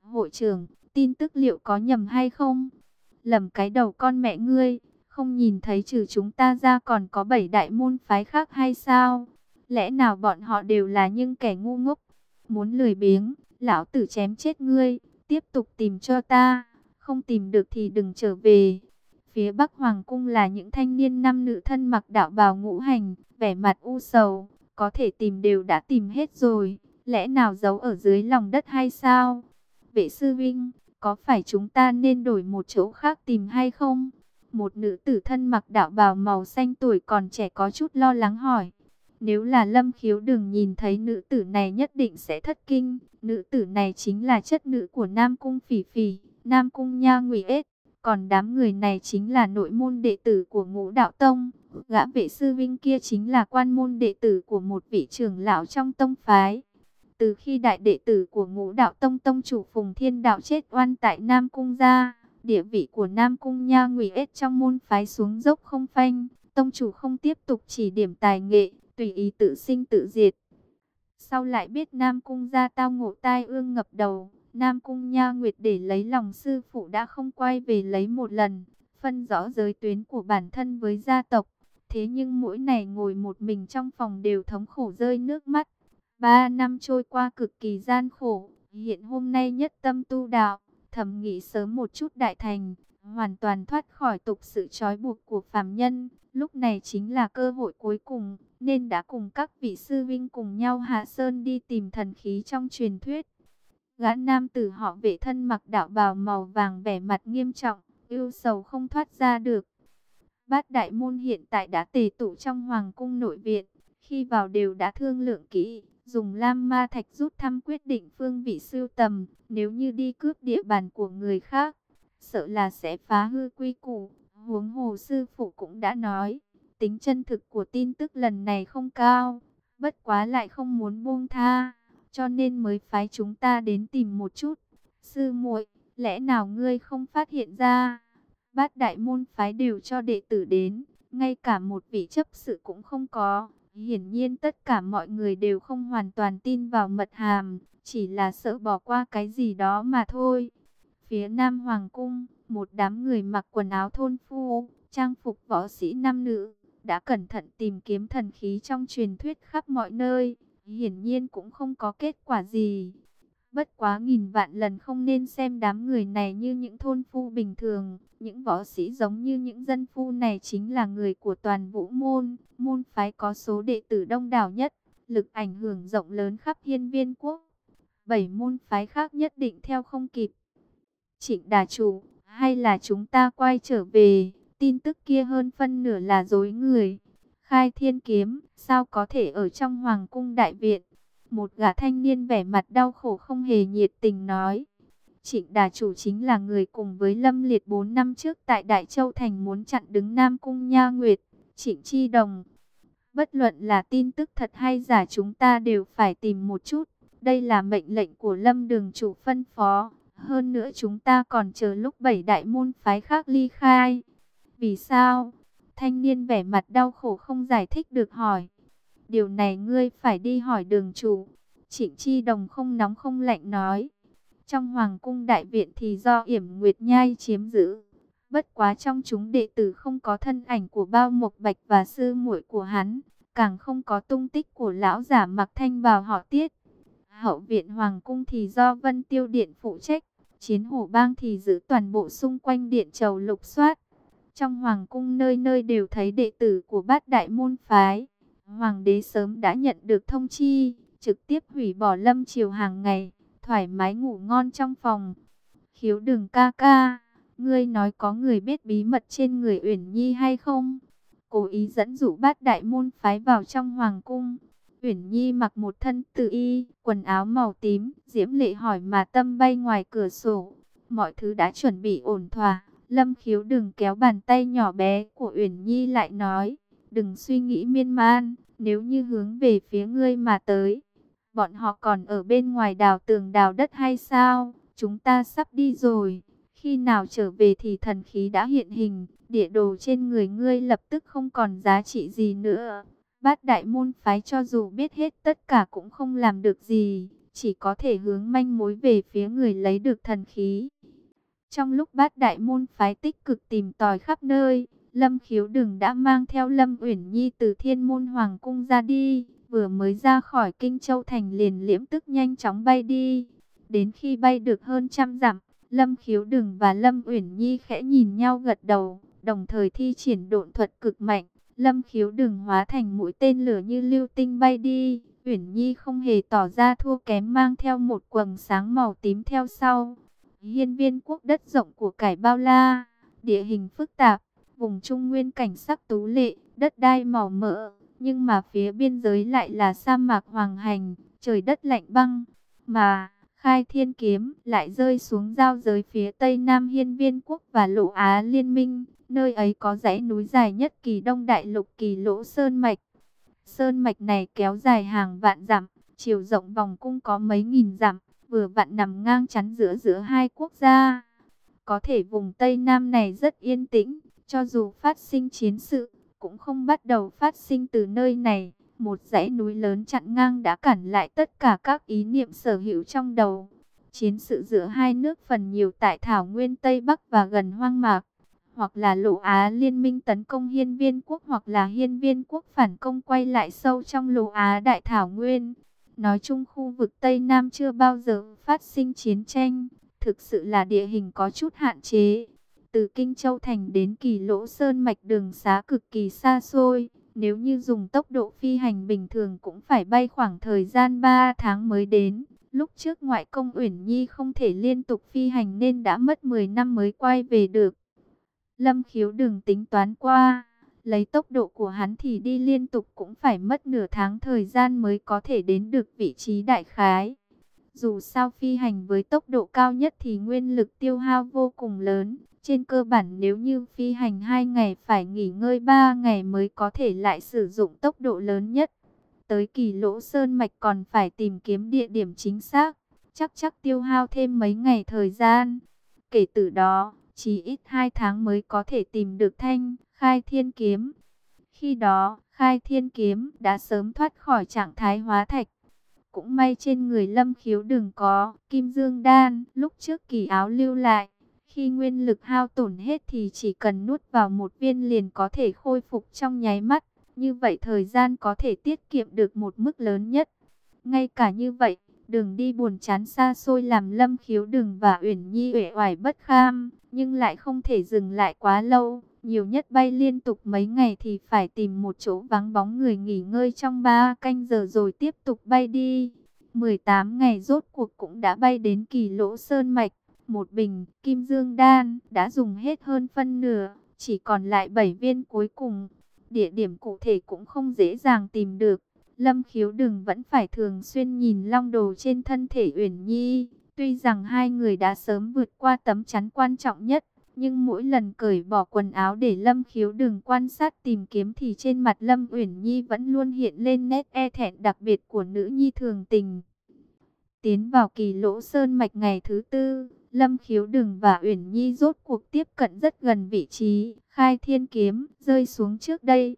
Hội trưởng, tin tức liệu có nhầm hay không? Lầm cái đầu con mẹ ngươi, không nhìn thấy trừ chúng ta ra còn có bảy đại môn phái khác hay sao? Lẽ nào bọn họ đều là những kẻ ngu ngốc? Muốn lười biếng, lão tử chém chết ngươi, tiếp tục tìm cho ta, không tìm được thì đừng trở về. Phía Bắc Hoàng Cung là những thanh niên nam nữ thân mặc đạo bào ngũ hành, vẻ mặt u sầu, có thể tìm đều đã tìm hết rồi, lẽ nào giấu ở dưới lòng đất hay sao? Vệ sư Vinh, có phải chúng ta nên đổi một chỗ khác tìm hay không? Một nữ tử thân mặc đạo bào màu xanh tuổi còn trẻ có chút lo lắng hỏi. Nếu là lâm khiếu đừng nhìn thấy nữ tử này nhất định sẽ thất kinh. Nữ tử này chính là chất nữ của Nam Cung Phỉ Phỉ, Nam Cung Nha Nguy Ết. Còn đám người này chính là nội môn đệ tử của ngũ đạo tông. Gã vệ sư vinh kia chính là quan môn đệ tử của một vị trưởng lão trong tông phái. Từ khi đại đệ tử của ngũ đạo tông tông chủ Phùng Thiên Đạo chết oan tại Nam Cung ra, địa vị của Nam Cung Nha Nguy Ết trong môn phái xuống dốc không phanh. Tông chủ không tiếp tục chỉ điểm tài nghệ, tùy ý tự sinh tự diệt. Sau lại biết Nam Cung ra tao ngộ tai ương ngập đầu, Nam Cung Nha Nguyệt để lấy lòng sư phụ đã không quay về lấy một lần, phân rõ giới tuyến của bản thân với gia tộc. Thế nhưng mỗi ngày ngồi một mình trong phòng đều thống khổ rơi nước mắt. Ba năm trôi qua cực kỳ gian khổ, hiện hôm nay nhất tâm tu đạo, thầm nghĩ sớm một chút đại thành, hoàn toàn thoát khỏi tục sự trói buộc của phàm nhân. Lúc này chính là cơ hội cuối cùng, nên đã cùng các vị sư vinh cùng nhau hạ sơn đi tìm thần khí trong truyền thuyết. Gã nam tử họ vệ thân mặc đạo bào màu vàng vẻ mặt nghiêm trọng, ưu sầu không thoát ra được. Bát đại môn hiện tại đã tề tụ trong hoàng cung nội viện, khi vào đều đã thương lượng kỹ, dùng lam ma thạch rút thăm quyết định phương vị siêu tầm, nếu như đi cướp địa bàn của người khác, sợ là sẽ phá hư quy củ. Huống hồ sư phụ cũng đã nói, tính chân thực của tin tức lần này không cao, bất quá lại không muốn buông tha, cho nên mới phái chúng ta đến tìm một chút. Sư muội, lẽ nào ngươi không phát hiện ra? Bát đại môn phái đều cho đệ tử đến, ngay cả một vị chấp sự cũng không có. Hiển nhiên tất cả mọi người đều không hoàn toàn tin vào mật hàm, chỉ là sợ bỏ qua cái gì đó mà thôi. Phía Nam Hoàng Cung, một đám người mặc quần áo thôn phu, trang phục võ sĩ nam nữ, đã cẩn thận tìm kiếm thần khí trong truyền thuyết khắp mọi nơi, hiển nhiên cũng không có kết quả gì. Bất quá nghìn vạn lần không nên xem đám người này như những thôn phu bình thường, những võ sĩ giống như những dân phu này chính là người của toàn vũ môn, môn phái có số đệ tử đông đảo nhất, lực ảnh hưởng rộng lớn khắp hiên viên quốc. Bảy môn phái khác nhất định theo không kịp. Trịnh đà chủ, hay là chúng ta quay trở về, tin tức kia hơn phân nửa là dối người. Khai thiên kiếm, sao có thể ở trong hoàng cung đại viện? Một gã thanh niên vẻ mặt đau khổ không hề nhiệt tình nói. Trịnh đà chủ chính là người cùng với Lâm Liệt 4 năm trước tại Đại Châu Thành muốn chặn đứng Nam Cung Nha Nguyệt, Trịnh Chi Đồng. Bất luận là tin tức thật hay giả chúng ta đều phải tìm một chút. Đây là mệnh lệnh của Lâm Đường chủ phân phó. Hơn nữa chúng ta còn chờ lúc bảy đại môn phái khác ly khai. Vì sao? Thanh niên vẻ mặt đau khổ không giải thích được hỏi. Điều này ngươi phải đi hỏi đường chủ. Trịnh Chi Đồng không nóng không lạnh nói. Trong Hoàng cung đại viện thì do yểm Nguyệt Nhai chiếm giữ. Bất quá trong chúng đệ tử không có thân ảnh của bao mộc bạch và sư muội của hắn. Càng không có tung tích của lão giả mặc thanh vào họ tiết. Hậu viện Hoàng cung thì do Vân Tiêu Điện phụ trách. Chiến hổ bang thì giữ toàn bộ xung quanh điện trầu lục soát. Trong hoàng cung nơi nơi đều thấy đệ tử của bát đại môn phái. Hoàng đế sớm đã nhận được thông chi, trực tiếp hủy bỏ lâm triều hàng ngày, thoải mái ngủ ngon trong phòng. Khiếu đường ca ca, Ngươi nói có người biết bí mật trên người Uyển Nhi hay không? Cố ý dẫn dụ bát đại môn phái vào trong hoàng cung. Uyển Nhi mặc một thân tự y, quần áo màu tím, diễm lệ hỏi mà tâm bay ngoài cửa sổ. Mọi thứ đã chuẩn bị ổn thỏa. Lâm khiếu đừng kéo bàn tay nhỏ bé của Uyển Nhi lại nói. Đừng suy nghĩ miên man, nếu như hướng về phía ngươi mà tới. Bọn họ còn ở bên ngoài đào tường đào đất hay sao? Chúng ta sắp đi rồi. Khi nào trở về thì thần khí đã hiện hình, địa đồ trên người ngươi lập tức không còn giá trị gì nữa. Bát đại môn phái cho dù biết hết tất cả cũng không làm được gì, chỉ có thể hướng manh mối về phía người lấy được thần khí. Trong lúc bát đại môn phái tích cực tìm tòi khắp nơi, Lâm khiếu đừng đã mang theo Lâm Uyển Nhi từ thiên môn hoàng cung ra đi, vừa mới ra khỏi Kinh Châu Thành liền liễm tức nhanh chóng bay đi. Đến khi bay được hơn trăm dặm, Lâm khiếu đừng và Lâm Uyển Nhi khẽ nhìn nhau gật đầu, đồng thời thi triển độn thuật cực mạnh. Lâm khiếu đừng hóa thành mũi tên lửa như lưu tinh bay đi. Uyển Nhi không hề tỏ ra thua kém mang theo một quầng sáng màu tím theo sau. Hiên viên quốc đất rộng của cải bao la, địa hình phức tạp, vùng trung nguyên cảnh sắc tú lệ, đất đai màu mỡ, nhưng mà phía biên giới lại là sa mạc hoàng hành, trời đất lạnh băng, mà khai thiên kiếm lại rơi xuống giao giới phía tây nam hiên viên quốc và lộ Á liên minh, nơi ấy có dãy núi dài nhất kỳ đông đại lục kỳ lỗ sơn mạch. Sơn mạch này kéo dài hàng vạn dặm, chiều rộng vòng cung có mấy nghìn dặm, vừa vặn nằm ngang chắn giữa giữa hai quốc gia. Có thể vùng Tây Nam này rất yên tĩnh, cho dù phát sinh chiến sự, cũng không bắt đầu phát sinh từ nơi này. Một dãy núi lớn chặn ngang đã cản lại tất cả các ý niệm sở hữu trong đầu. Chiến sự giữa hai nước phần nhiều tại Thảo Nguyên Tây Bắc và gần hoang mạc. Hoặc là lộ Á liên minh tấn công hiên viên quốc hoặc là hiên viên quốc phản công quay lại sâu trong lộ Á Đại Thảo Nguyên. Nói chung khu vực Tây Nam chưa bao giờ phát sinh chiến tranh. Thực sự là địa hình có chút hạn chế. Từ Kinh Châu Thành đến Kỳ Lỗ Sơn mạch đường xá cực kỳ xa xôi. Nếu như dùng tốc độ phi hành bình thường cũng phải bay khoảng thời gian 3 tháng mới đến. Lúc trước ngoại công Uyển Nhi không thể liên tục phi hành nên đã mất 10 năm mới quay về được. Lâm khiếu đừng tính toán qua. Lấy tốc độ của hắn thì đi liên tục cũng phải mất nửa tháng thời gian mới có thể đến được vị trí đại khái. Dù sao phi hành với tốc độ cao nhất thì nguyên lực tiêu hao vô cùng lớn. Trên cơ bản nếu như phi hành 2 ngày phải nghỉ ngơi 3 ngày mới có thể lại sử dụng tốc độ lớn nhất. Tới kỳ lỗ sơn mạch còn phải tìm kiếm địa điểm chính xác, chắc chắc tiêu hao thêm mấy ngày thời gian. Kể từ đó, chỉ ít 2 tháng mới có thể tìm được thanh, khai thiên kiếm. Khi đó, khai thiên kiếm đã sớm thoát khỏi trạng thái hóa thạch. Cũng may trên người lâm khiếu đừng có kim dương đan, lúc trước kỳ áo lưu lại. Khi nguyên lực hao tổn hết thì chỉ cần nuốt vào một viên liền có thể khôi phục trong nháy mắt. Như vậy thời gian có thể tiết kiệm được một mức lớn nhất. Ngay cả như vậy, đường đi buồn chán xa xôi làm lâm khiếu đừng và uyển nhi uể oải bất kham, nhưng lại không thể dừng lại quá lâu. Nhiều nhất bay liên tục mấy ngày thì phải tìm một chỗ vắng bóng người nghỉ ngơi trong 3 canh giờ rồi tiếp tục bay đi. 18 ngày rốt cuộc cũng đã bay đến kỳ lỗ sơn mạch. Một bình kim dương đan đã dùng hết hơn phân nửa, chỉ còn lại 7 viên cuối cùng. Địa điểm cụ thể cũng không dễ dàng tìm được. Lâm khiếu đừng vẫn phải thường xuyên nhìn long đồ trên thân thể Uyển Nhi. Tuy rằng hai người đã sớm vượt qua tấm chắn quan trọng nhất, nhưng mỗi lần cởi bỏ quần áo để Lâm khiếu đừng quan sát tìm kiếm thì trên mặt Lâm Uyển Nhi vẫn luôn hiện lên nét e thẹn đặc biệt của nữ nhi thường tình. Tiến vào kỳ lỗ sơn mạch ngày thứ tư, Lâm khiếu đừng và Uyển Nhi rốt cuộc tiếp cận rất gần vị trí, khai thiên kiếm rơi xuống trước đây.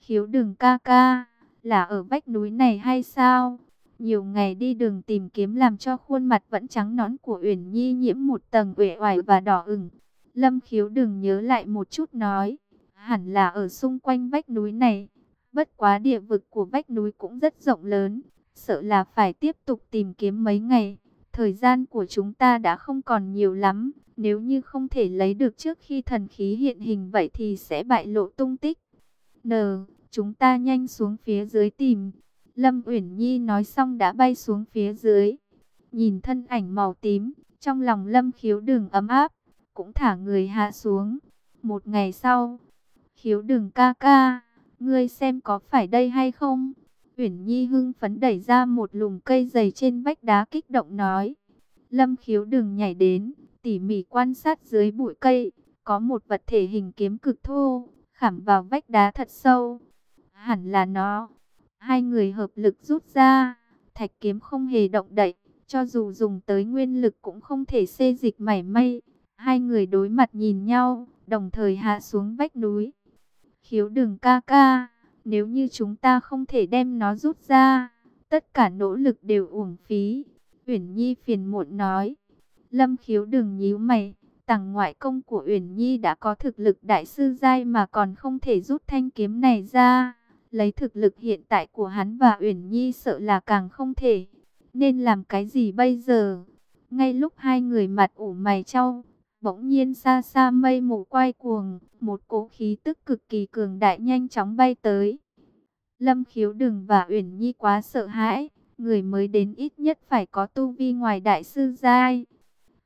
Khiếu đừng ca ca, là ở vách núi này hay sao? Nhiều ngày đi đường tìm kiếm làm cho khuôn mặt vẫn trắng nõn của Uyển Nhi nhiễm một tầng uể oải và đỏ ửng. Lâm khiếu đừng nhớ lại một chút nói, hẳn là ở xung quanh vách núi này. Bất quá địa vực của vách núi cũng rất rộng lớn, sợ là phải tiếp tục tìm kiếm mấy ngày. Thời gian của chúng ta đã không còn nhiều lắm, nếu như không thể lấy được trước khi thần khí hiện hình vậy thì sẽ bại lộ tung tích. N, chúng ta nhanh xuống phía dưới tìm. Lâm Uyển Nhi nói xong đã bay xuống phía dưới. Nhìn thân ảnh màu tím, trong lòng Lâm khiếu đường ấm áp cũng thả người hạ xuống. Một ngày sau, khiếu đừng ca ca, ngươi xem có phải đây hay không? Uyển Nhi hưng phấn đẩy ra một lùm cây dày trên vách đá kích động nói. Lâm khiếu đừng nhảy đến, tỉ mỉ quan sát dưới bụi cây, có một vật thể hình kiếm cực thô, khảm vào vách đá thật sâu. Hẳn là nó. Hai người hợp lực rút ra, thạch kiếm không hề động đậy, cho dù dùng tới nguyên lực cũng không thể xê dịch mảy may. Hai người đối mặt nhìn nhau, đồng thời hạ xuống vách núi. Khiếu đừng ca ca, nếu như chúng ta không thể đem nó rút ra, tất cả nỗ lực đều uổng phí. Uyển Nhi phiền muộn nói. Lâm khiếu đừng nhíu mày, tàng ngoại công của Uyển Nhi đã có thực lực đại sư giai mà còn không thể rút thanh kiếm này ra. Lấy thực lực hiện tại của hắn và Uyển Nhi sợ là càng không thể. Nên làm cái gì bây giờ? Ngay lúc hai người mặt ủ mày trao, bỗng nhiên xa xa mây mù quay cuồng, một cỗ khí tức cực kỳ cường đại nhanh chóng bay tới. Lâm khiếu đừng và Uyển Nhi quá sợ hãi, người mới đến ít nhất phải có tu vi ngoài đại sư giai.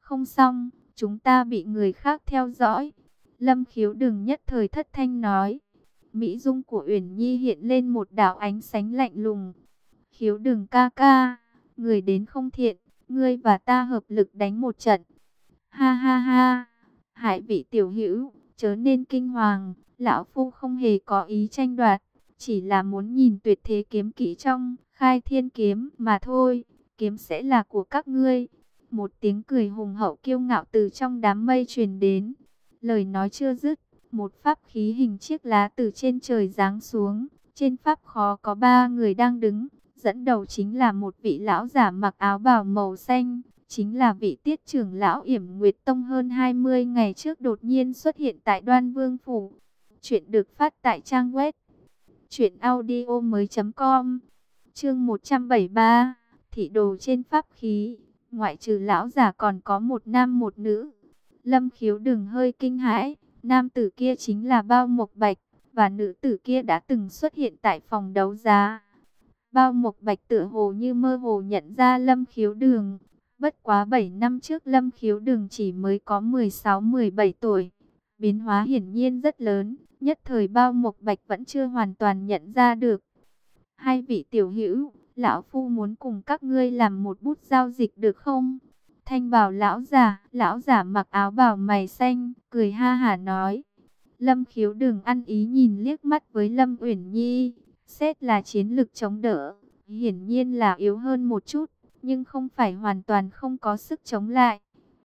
Không xong, chúng ta bị người khác theo dõi. Lâm khiếu đừng nhất thời thất thanh nói. Mỹ dung của Uyển Nhi hiện lên một đạo ánh sáng lạnh lùng. Khiếu đừng ca ca, người đến không thiện, ngươi và ta hợp lực đánh một trận. Ha ha ha, hải vị tiểu hữu, chớ nên kinh hoàng, lão phu không hề có ý tranh đoạt, chỉ là muốn nhìn tuyệt thế kiếm kỹ trong khai thiên kiếm mà thôi, kiếm sẽ là của các ngươi. Một tiếng cười hùng hậu kiêu ngạo từ trong đám mây truyền đến. Lời nói chưa dứt, một pháp khí hình chiếc lá từ trên trời giáng xuống. Trên pháp khó có ba người đang đứng, dẫn đầu chính là một vị lão giả mặc áo bào màu xanh, chính là vị tiết trưởng lão yểm Nguyệt Tông hơn 20 ngày trước đột nhiên xuất hiện tại Đoan Vương Phủ. Chuyện được phát tại trang web chuyểnaudio.com Chương 173 Thị đồ trên pháp khí. Ngoại trừ lão giả còn có một nam một nữ. Lâm khiếu đừng hơi kinh hãi. Nam tử kia chính là Bao Mộc Bạch Và nữ tử kia đã từng xuất hiện tại phòng đấu giá. Bao Mộc Bạch tựa hồ như mơ hồ nhận ra Lâm khiếu đường Bất quá 7 năm trước Lâm khiếu đường chỉ mới có 16-17 tuổi Biến hóa hiển nhiên rất lớn Nhất thời Bao Mộc Bạch vẫn chưa hoàn toàn nhận ra được Hai vị tiểu hữu, lão phu muốn cùng các ngươi làm một bút giao dịch được không? Thanh bảo lão giả, lão giả mặc áo bào mày xanh, cười ha hả nói. Lâm khiếu đường ăn ý nhìn liếc mắt với Lâm Uyển Nhi, xét là chiến lực chống đỡ, hiển nhiên là yếu hơn một chút, nhưng không phải hoàn toàn không có sức chống lại.